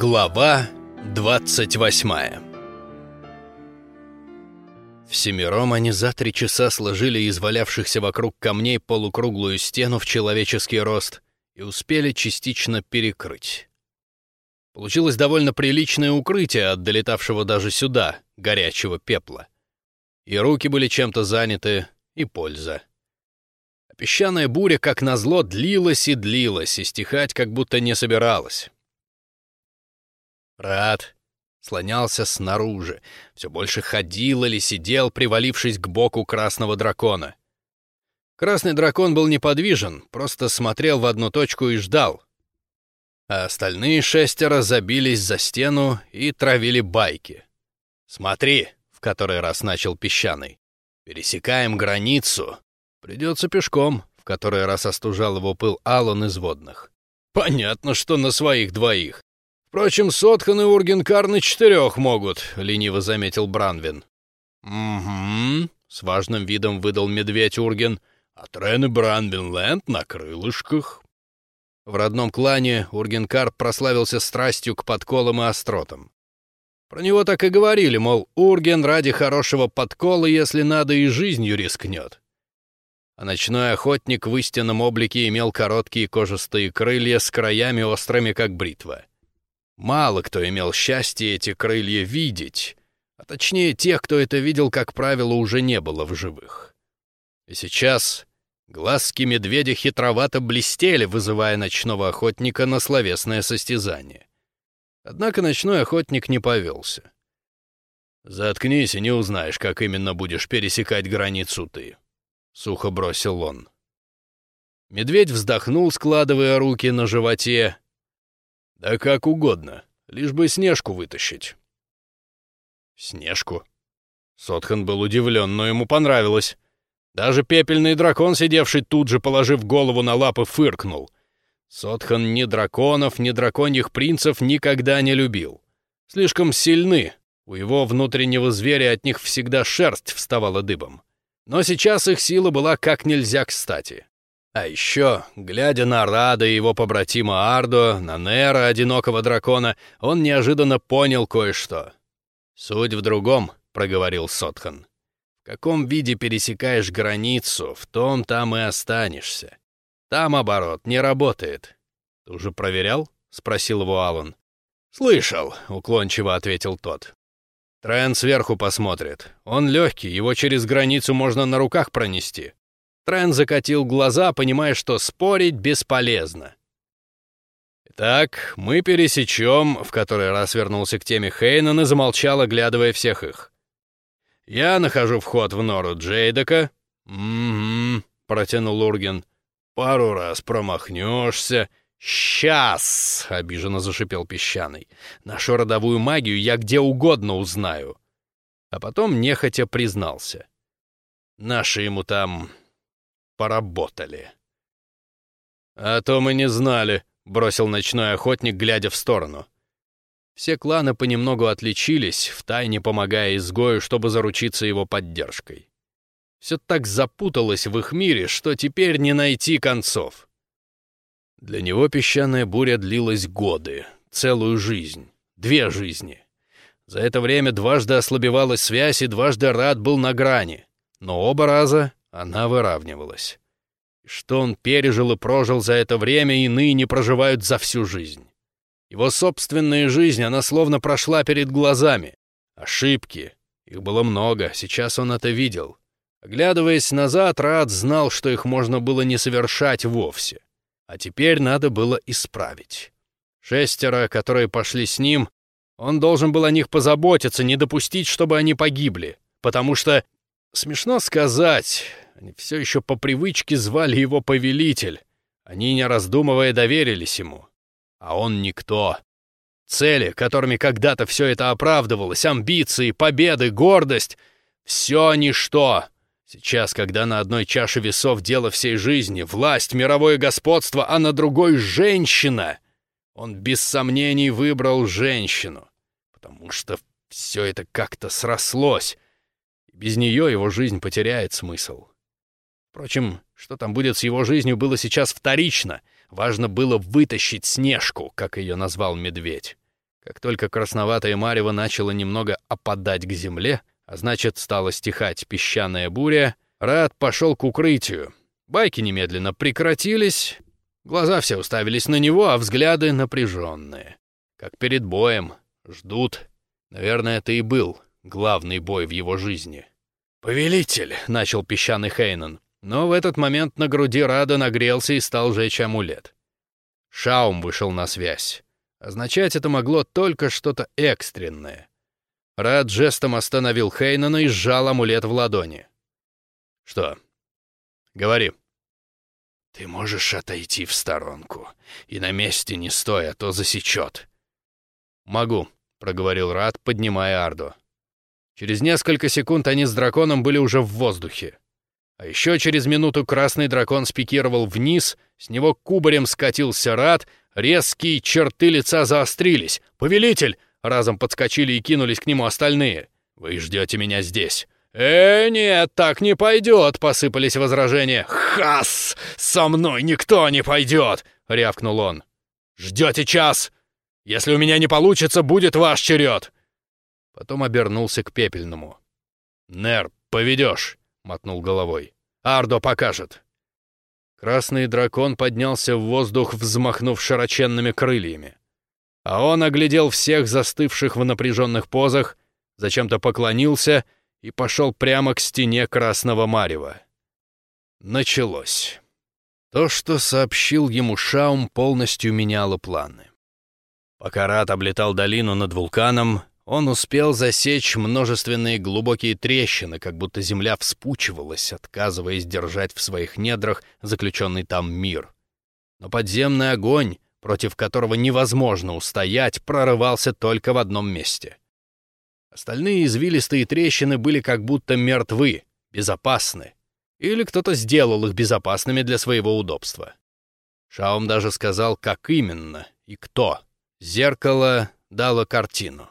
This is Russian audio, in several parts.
Глава 28 Всемиром они за три часа сложили из валявшихся вокруг камней полукруглую стену в человеческий рост и успели частично перекрыть. Получилось довольно приличное укрытие от долетавшего даже сюда горячего пепла. И руки были чем-то заняты, и польза. А песчаная буря, как назло, длилась и длилась, и стихать как будто не собиралась. Рад слонялся снаружи, все больше ходил или сидел, привалившись к боку красного дракона. Красный дракон был неподвижен, просто смотрел в одну точку и ждал. А остальные шестеро забились за стену и травили байки. «Смотри», — в который раз начал песчаный, — «пересекаем границу. Придется пешком», — в который раз остужал его пыл Аллан из водных. «Понятно, что на своих двоих. Впрочем, Сотхан и Ургенкар на четырех могут», — лениво заметил Бранвин. «Угу», — с важным видом выдал медведь Урген, «а Трен и Бранвинленд на крылышках». В родном клане Ургенкар прославился страстью к подколам и остротам. Про него так и говорили, мол, Урген ради хорошего подкола, если надо, и жизнью рискнет. А ночной охотник в истинном облике имел короткие кожистые крылья с краями острыми, как бритва. Мало кто имел счастье эти крылья видеть, а точнее тех, кто это видел, как правило, уже не было в живых. И сейчас глазки медведя хитровато блестели, вызывая ночного охотника на словесное состязание. Однако ночной охотник не повелся. «Заткнись и не узнаешь, как именно будешь пересекать границу ты», — сухо бросил он. Медведь вздохнул, складывая руки на животе, «Да как угодно, лишь бы Снежку вытащить». «Снежку?» Сотхан был удивлен, но ему понравилось. Даже пепельный дракон, сидевший тут же, положив голову на лапы, фыркнул. Сотхан ни драконов, ни драконьих принцев никогда не любил. Слишком сильны, у его внутреннего зверя от них всегда шерсть вставала дыбом. Но сейчас их сила была как нельзя кстати. А еще, глядя на Рада и его побратима Ардо, на Нера, одинокого дракона, он неожиданно понял кое-что. «Суть в другом», — проговорил Сотхан. «В каком виде пересекаешь границу, в том там и останешься. Там оборот не работает». «Ты уже проверял?» — спросил его Алан. «Слышал», — уклончиво ответил тот. Трен сверху посмотрит. Он легкий, его через границу можно на руках пронести. Трен закатил глаза, понимая, что спорить бесполезно. «Итак, мы пересечем», — в который раз вернулся к теме Хейнан и замолчал, оглядывая всех их. «Я нахожу вход в нору Джейдека». «Угу», — протянул Урген. «Пару раз промахнешься». «Сейчас!» — обиженно зашипел Песчаный. «Нашу родовую магию я где угодно узнаю». А потом нехотя признался. «Наши ему там поработали. «А то мы не знали», — бросил ночной охотник, глядя в сторону. Все кланы понемногу отличились, втайне помогая изгою, чтобы заручиться его поддержкой. Все так запуталось в их мире, что теперь не найти концов. Для него песчаная буря длилась годы, целую жизнь, две жизни. За это время дважды ослабевалась связь, и дважды Рад был на грани. Но оба раза она выравнивалась. Что он пережил и прожил за это время, иные не проживают за всю жизнь. Его собственная жизнь, она словно прошла перед глазами. Ошибки. Их было много, сейчас он это видел. Оглядываясь назад, Рад знал, что их можно было не совершать вовсе. А теперь надо было исправить. Шестеро, которые пошли с ним, он должен был о них позаботиться, не допустить, чтобы они погибли. Потому что Смешно сказать, они все еще по привычке звали его повелитель. Они, не раздумывая, доверились ему. А он никто. Цели, которыми когда-то все это оправдывалось, амбиции, победы, гордость — все ничто. Сейчас, когда на одной чаше весов дело всей жизни, власть, мировое господство, а на другой — женщина, он без сомнений выбрал женщину, потому что все это как-то срослось, без нее его жизнь потеряет смысл. Впрочем, что там будет с его жизнью, было сейчас вторично. Важно было вытащить Снежку, как ее назвал медведь. Как только красноватое марево начало немного опадать к земле, а значит, стала стихать песчаная буря, Рад пошел к укрытию. Байки немедленно прекратились, глаза все уставились на него, а взгляды напряженные. Как перед боем, ждут. Наверное, это и был главный бой в его жизни. «Повелитель!» — начал песчаный Хейнен. Но в этот момент на груди Рада нагрелся и стал жечь амулет. Шаум вышел на связь. Означать это могло только что-то экстренное. Рад жестом остановил Хейнана и сжал амулет в ладони. «Что? Говори». «Ты можешь отойти в сторонку. И на месте не стой, а то засечет». «Могу», — проговорил Рад, поднимая Арду. Через несколько секунд они с драконом были уже в воздухе. А еще через минуту красный дракон спикировал вниз, с него кубарем скатился Рад, резкие черты лица заострились. «Повелитель!» — разом подскочили и кинулись к нему остальные. «Вы ждете меня здесь». «Э, нет, так не пойдет!» — посыпались возражения. «Хас! Со мной никто не пойдет!» — рявкнул он. «Ждете час! Если у меня не получится, будет ваш черед!» Потом обернулся к пепельному. «Нер, поведешь!» — мотнул головой. «Ардо покажет!» Красный дракон поднялся в воздух, взмахнув широченными крыльями. А он оглядел всех застывших в напряженных позах, зачем-то поклонился и пошел прямо к стене красного марева. Началось. То, что сообщил ему Шаум, полностью меняло планы. Пока Рат облетал долину над вулканом, он успел засечь множественные глубокие трещины, как будто земля вспучивалась, отказываясь держать в своих недрах заключенный там мир. Но подземный огонь, против которого невозможно устоять, прорывался только в одном месте. Остальные извилистые трещины были как будто мертвы, безопасны. Или кто-то сделал их безопасными для своего удобства. Шаум даже сказал, как именно и кто. Зеркало дало картину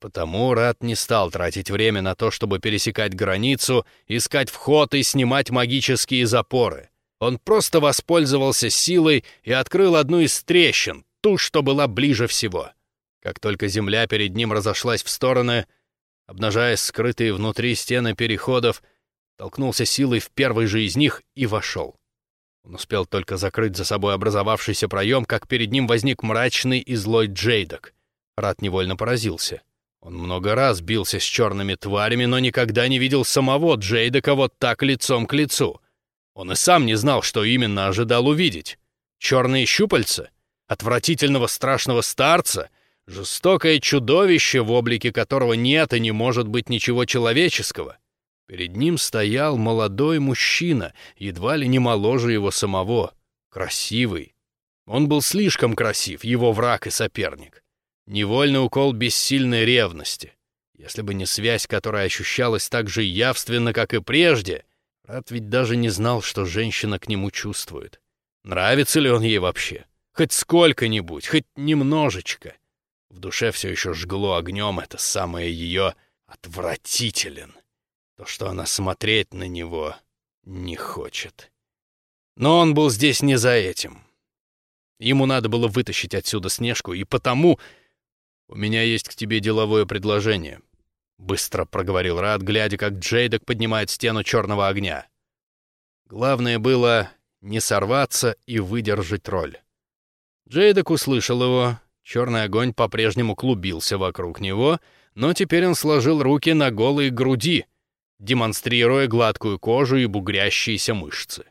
потому Рат не стал тратить время на то, чтобы пересекать границу, искать вход и снимать магические запоры. Он просто воспользовался силой и открыл одну из трещин, ту, что была ближе всего. Как только земля перед ним разошлась в стороны, обнажая скрытые внутри стены переходов, толкнулся силой в первый же из них и вошел. Он успел только закрыть за собой образовавшийся проем, как перед ним возник мрачный и злой Джейдок. Рат невольно поразился. Он много раз бился с черными тварями, но никогда не видел самого Джейдека вот так лицом к лицу. Он и сам не знал, что именно ожидал увидеть. Черные щупальца? Отвратительного страшного старца? Жестокое чудовище, в облике которого нет и не может быть ничего человеческого? Перед ним стоял молодой мужчина, едва ли не моложе его самого. Красивый. Он был слишком красив, его враг и соперник. Невольный укол бессильной ревности. Если бы не связь, которая ощущалась так же явственно, как и прежде, Рад ведь даже не знал, что женщина к нему чувствует. Нравится ли он ей вообще? Хоть сколько-нибудь, хоть немножечко. В душе все еще жгло огнем это самое ее отвратителен. То, что она смотреть на него не хочет. Но он был здесь не за этим. Ему надо было вытащить отсюда Снежку, и потому «У меня есть к тебе деловое предложение», — быстро проговорил Рад, глядя, как Джейдок поднимает стену черного огня. Главное было не сорваться и выдержать роль. Джейдок услышал его, черный огонь по-прежнему клубился вокруг него, но теперь он сложил руки на голые груди, демонстрируя гладкую кожу и бугрящиеся мышцы.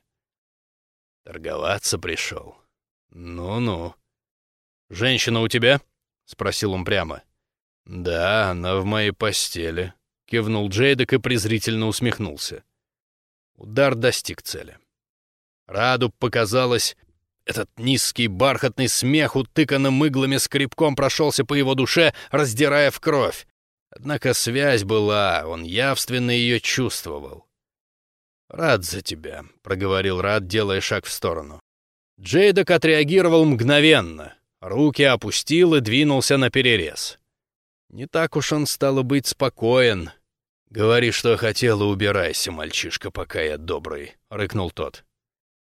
Торговаться пришел. Ну-ну. «Женщина у тебя?» — спросил он прямо. «Да, она в моей постели», — кивнул Джейдек и презрительно усмехнулся. Удар достиг цели. Раду показалось, этот низкий бархатный смех, утыканным иглами скребком, прошелся по его душе, раздирая в кровь. Однако связь была, он явственно ее чувствовал. «Рад за тебя», — проговорил Рад, делая шаг в сторону. Джейдок отреагировал мгновенно. Руки опустил и двинулся на перерез. Не так уж он, стало быть, спокоен. «Говори, что хотел, и убирайся, мальчишка, пока я добрый», — рыкнул тот.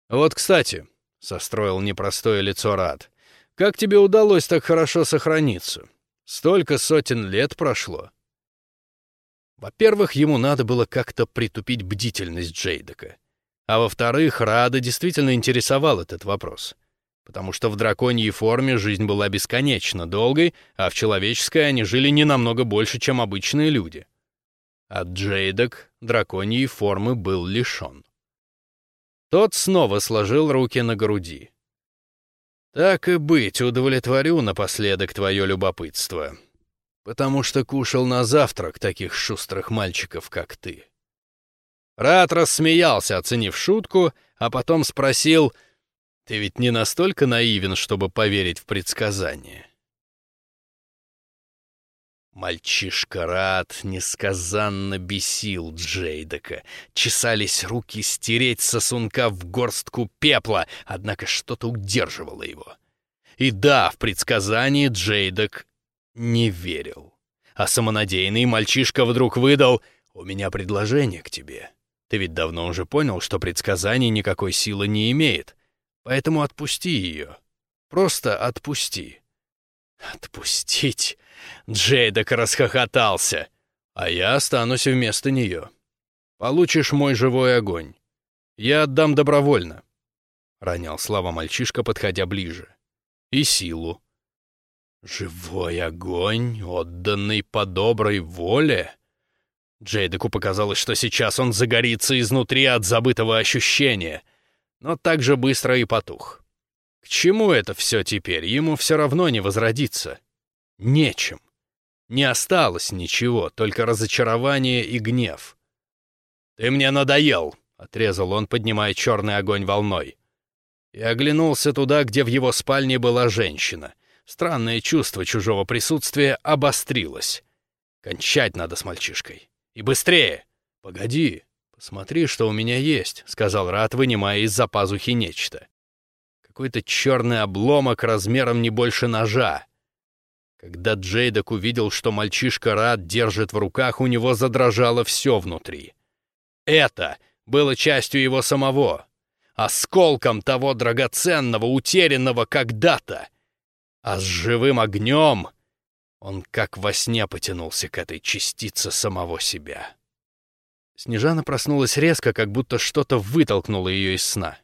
«Вот, кстати», — состроил непростое лицо Рад, — «как тебе удалось так хорошо сохраниться? Столько сотен лет прошло. Во-первых, ему надо было как-то притупить бдительность Джейдека. А во-вторых, Рада действительно интересовал этот вопрос. Потому что в драконьей форме жизнь была бесконечно долгой, а в человеческой они жили не намного больше, чем обычные люди. А Джейдек драконьей формы был лишен. Тот снова сложил руки на груди. «Так и быть, удовлетворю напоследок твое любопытство потому что кушал на завтрак таких шустрых мальчиков, как ты». Рат рассмеялся, оценив шутку, а потом спросил, «Ты ведь не настолько наивен, чтобы поверить в предсказания?» Мальчишка Рат несказанно бесил Джейдека. Чесались руки стереть сосунка в горстку пепла, однако что-то удерживало его. И да, в предсказании Джейдек не верил. А самонадеянный мальчишка вдруг выдал «У меня предложение к тебе. Ты ведь давно уже понял, что предсказание никакой силы не имеет, поэтому отпусти ее. Просто отпусти». «Отпустить?» Джейдок расхохотался. «А я останусь вместо нее. Получишь мой живой огонь. Я отдам добровольно», — ронял слова мальчишка, подходя ближе. «И силу. Живой огонь, отданный по доброй воле? Джейдеку показалось, что сейчас он загорится изнутри от забытого ощущения, но так же быстро и потух. К чему это все теперь? Ему все равно не возродиться. Нечем. Не осталось ничего, только разочарование и гнев. «Ты мне надоел!» — отрезал он, поднимая черный огонь волной. И оглянулся туда, где в его спальне была женщина — Странное чувство чужого присутствия обострилось. Кончать надо с мальчишкой. И быстрее! Погоди, посмотри, что у меня есть, — сказал Рат, вынимая из-за пазухи нечто. Какой-то черный обломок размером не больше ножа. Когда Джейдок увидел, что мальчишка Рат держит в руках, у него задрожало все внутри. Это было частью его самого, осколком того драгоценного, утерянного когда-то, а с живым огнем он как во сне потянулся к этой частице самого себя. Снежана проснулась резко, как будто что-то вытолкнуло ее из сна.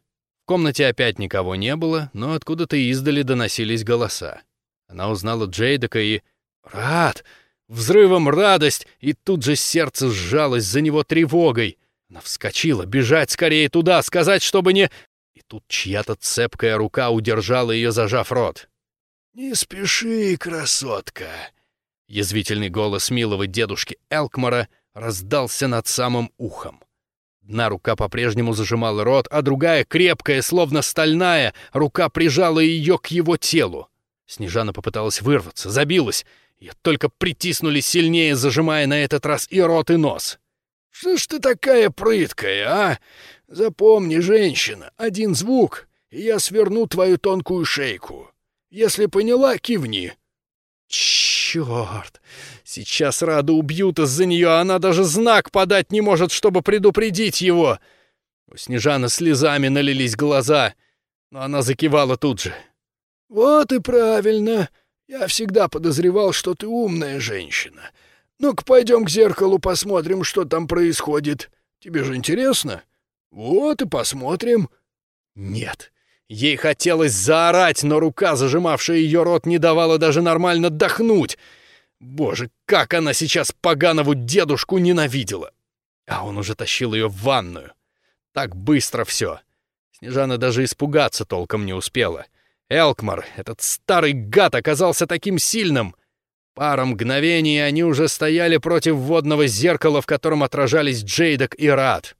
В комнате опять никого не было, но откуда-то издали доносились голоса. Она узнала Джейдека и... «Рад!» Взрывом радость, и тут же сердце сжалось за него тревогой. Она вскочила, бежать скорее туда, сказать, чтобы не... И тут чья-то цепкая рука удержала ее, зажав рот. «Не спеши, красотка!» Язвительный голос милого дедушки Элкмара раздался над самым ухом. Одна рука по-прежнему зажимала рот, а другая, крепкая, словно стальная, рука прижала ее к его телу. Снежана попыталась вырваться, забилась. Ее только притиснули сильнее, зажимая на этот раз и рот, и нос. «Что ж ты такая прыткая, а? Запомни, женщина, один звук, и я сверну твою тонкую шейку. Если поняла, кивни». «Черт! Сейчас Раду убьют из-за нее, а она даже знак подать не может, чтобы предупредить его!» У Снежаны слезами налились глаза, но она закивала тут же. «Вот и правильно. Я всегда подозревал, что ты умная женщина. Ну-ка, пойдем к зеркалу посмотрим, что там происходит. Тебе же интересно? Вот и посмотрим». «Нет, Ей хотелось заорать, но рука, зажимавшая ее рот, не давала даже нормально дохнуть. Боже, как она сейчас Паганову дедушку ненавидела! А он уже тащил ее в ванную. Так быстро все. Снежана даже испугаться толком не успела. Элкмар, этот старый гад, оказался таким сильным. Пара мгновений, они уже стояли против водного зеркала, в котором отражались Джейдок и Рад.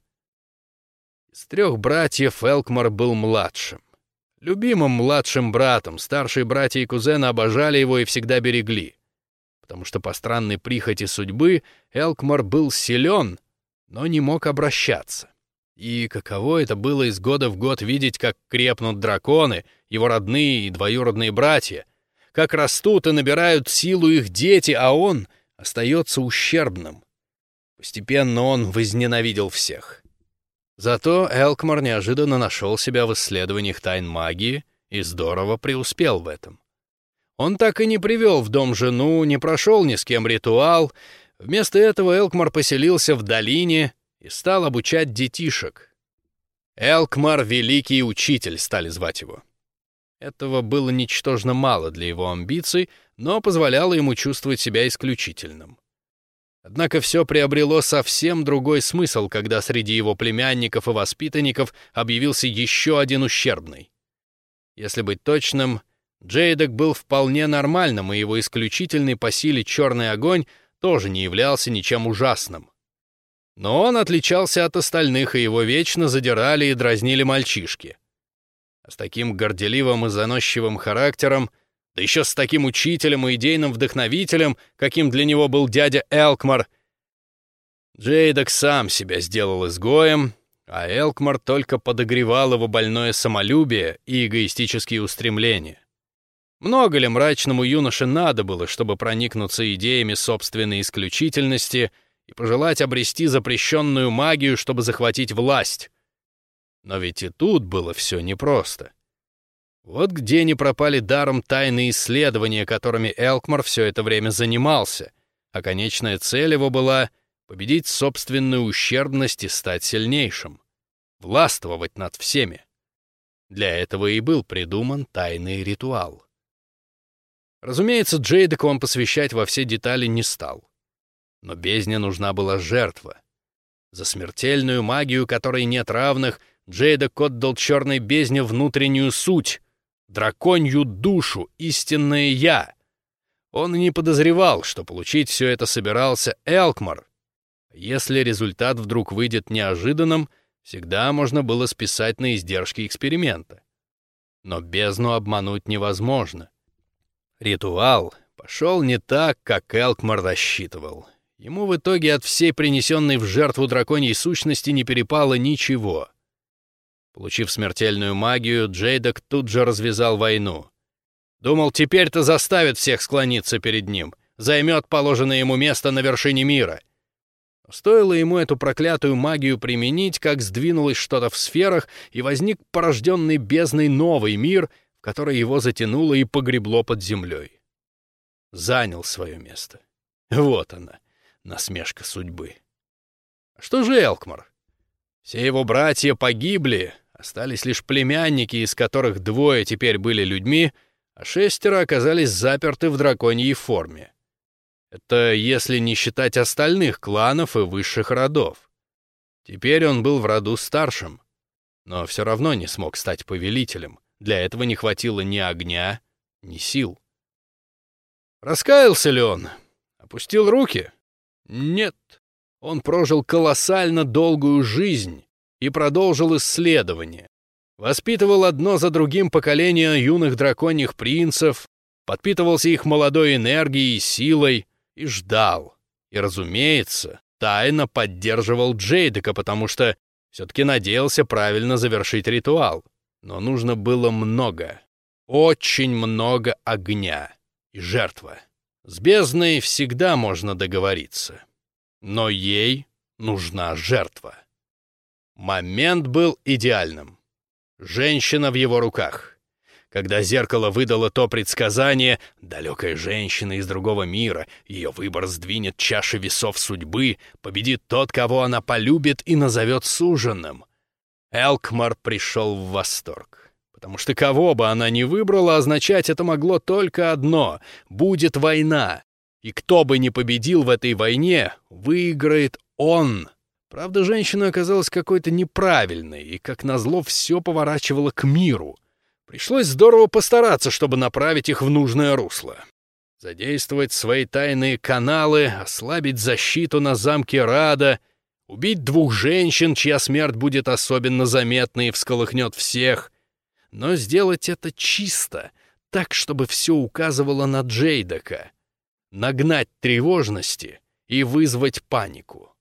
Из трех братьев Элкмар был младшим. Любимым младшим братом, старшие братья и кузены обожали его и всегда берегли. Потому что по странной прихоти судьбы Элкмар был силен, но не мог обращаться. И каково это было из года в год видеть, как крепнут драконы, его родные и двоюродные братья, как растут и набирают силу их дети, а он остается ущербным. Постепенно он возненавидел всех. Зато Элкмар неожиданно нашел себя в исследованиях тайн магии и здорово преуспел в этом. Он так и не привел в дом жену, не прошел ни с кем ритуал. Вместо этого Элкмар поселился в долине и стал обучать детишек. Элкмар — великий учитель, стали звать его. Этого было ничтожно мало для его амбиций, но позволяло ему чувствовать себя исключительным. Однако все приобрело совсем другой смысл, когда среди его племянников и воспитанников объявился еще один ущербный. Если быть точным, Джейдек был вполне нормальным, и его исключительный по силе черный огонь тоже не являлся ничем ужасным. Но он отличался от остальных, и его вечно задирали и дразнили мальчишки. А с таким горделивым и заносчивым характером — да еще с таким учителем и идейным вдохновителем, каким для него был дядя Элкмар. Джейдок сам себя сделал изгоем, а Элкмар только подогревал его больное самолюбие и эгоистические устремления. Много ли мрачному юноше надо было, чтобы проникнуться идеями собственной исключительности и пожелать обрести запрещенную магию, чтобы захватить власть? Но ведь и тут было все непросто. Вот где не пропали даром тайные исследования, которыми Элкмар все это время занимался, а конечная цель его была победить собственную ущербность и стать сильнейшим, властвовать над всеми. Для этого и был придуман тайный ритуал. Разумеется, Джейдека он посвящать во все детали не стал. Но бездне нужна была жертва. За смертельную магию, которой нет равных, Джейдек отдал черной бездне внутреннюю суть, драконью душу, истинное «я». Он не подозревал, что получить все это собирался Элкмар. Если результат вдруг выйдет неожиданным, всегда можно было списать на издержки эксперимента. Но бездну обмануть невозможно. Ритуал пошел не так, как Элкмар рассчитывал. Ему в итоге от всей принесенной в жертву драконьей сущности не перепало ничего. Получив смертельную магию, Джейдок тут же развязал войну. Думал, теперь-то заставит всех склониться перед ним, займет положенное ему место на вершине мира. Стоило ему эту проклятую магию применить, как сдвинулось что-то в сферах, и возник порожденный бездной новый мир, в который его затянуло и погребло под землей. Занял свое место. Вот она, насмешка судьбы. А что же Элкмар? Все его братья погибли, Остались лишь племянники, из которых двое теперь были людьми, а шестеро оказались заперты в драконьей форме. Это если не считать остальных кланов и высших родов. Теперь он был в роду старшим, но все равно не смог стать повелителем. Для этого не хватило ни огня, ни сил. Раскаялся ли он? Опустил руки? Нет. Он прожил колоссально долгую жизнь, и продолжил исследование. Воспитывал одно за другим поколение юных драконьих принцев, подпитывался их молодой энергией и силой и ждал. И, разумеется, тайно поддерживал Джейдека, потому что все-таки надеялся правильно завершить ритуал. Но нужно было много, очень много огня и жертва. С бездной всегда можно договориться. Но ей нужна жертва. Момент был идеальным. Женщина в его руках. Когда зеркало выдало то предсказание, далекая женщина из другого мира, ее выбор сдвинет чаши весов судьбы, победит тот, кого она полюбит и назовет суженным. Элкмар пришел в восторг. Потому что кого бы она ни выбрала, означать это могло только одно — будет война. И кто бы ни победил в этой войне, выиграет он — Правда, женщина оказалась какой-то неправильной, и, как назло, все поворачивало к миру. Пришлось здорово постараться, чтобы направить их в нужное русло. Задействовать свои тайные каналы, ослабить защиту на замке Рада, убить двух женщин, чья смерть будет особенно заметна и всколыхнет всех. Но сделать это чисто, так, чтобы все указывало на Джейдака. Нагнать тревожности и вызвать панику.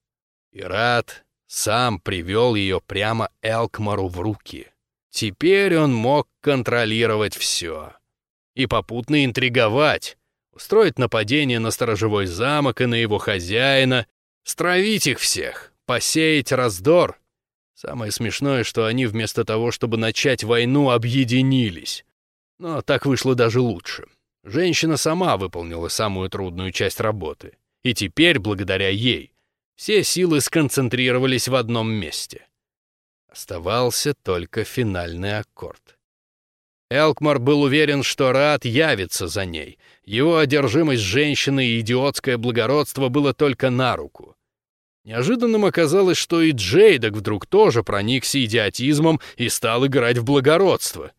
И Рад сам привел ее прямо Элкмару в руки. Теперь он мог контролировать все. И попутно интриговать, устроить нападение на сторожевой замок и на его хозяина, стравить их всех, посеять раздор. Самое смешное, что они вместо того, чтобы начать войну, объединились. Но так вышло даже лучше. Женщина сама выполнила самую трудную часть работы. И теперь, благодаря ей, все силы сконцентрировались в одном месте. Оставался только финальный аккорд. Элкмар был уверен, что Рад явится за ней. Его одержимость женщины и идиотское благородство было только на руку. Неожиданным оказалось, что и Джейдок вдруг тоже проникся идиотизмом и стал играть в благородство.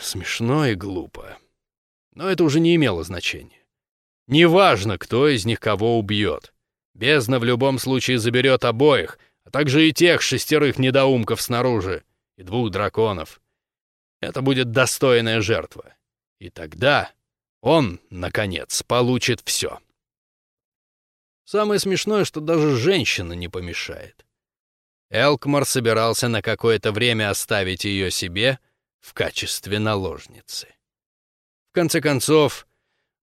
Смешно и глупо. Но это уже не имело значения. Неважно, кто из них кого убьет. Бездна в любом случае заберет обоих, а также и тех шестерых недоумков снаружи и двух драконов. Это будет достойная жертва. И тогда он, наконец, получит все. Самое смешное, что даже женщина не помешает. Элкмар собирался на какое-то время оставить ее себе в качестве наложницы. В конце концов,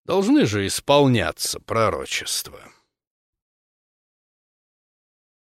должны же исполняться пророчества.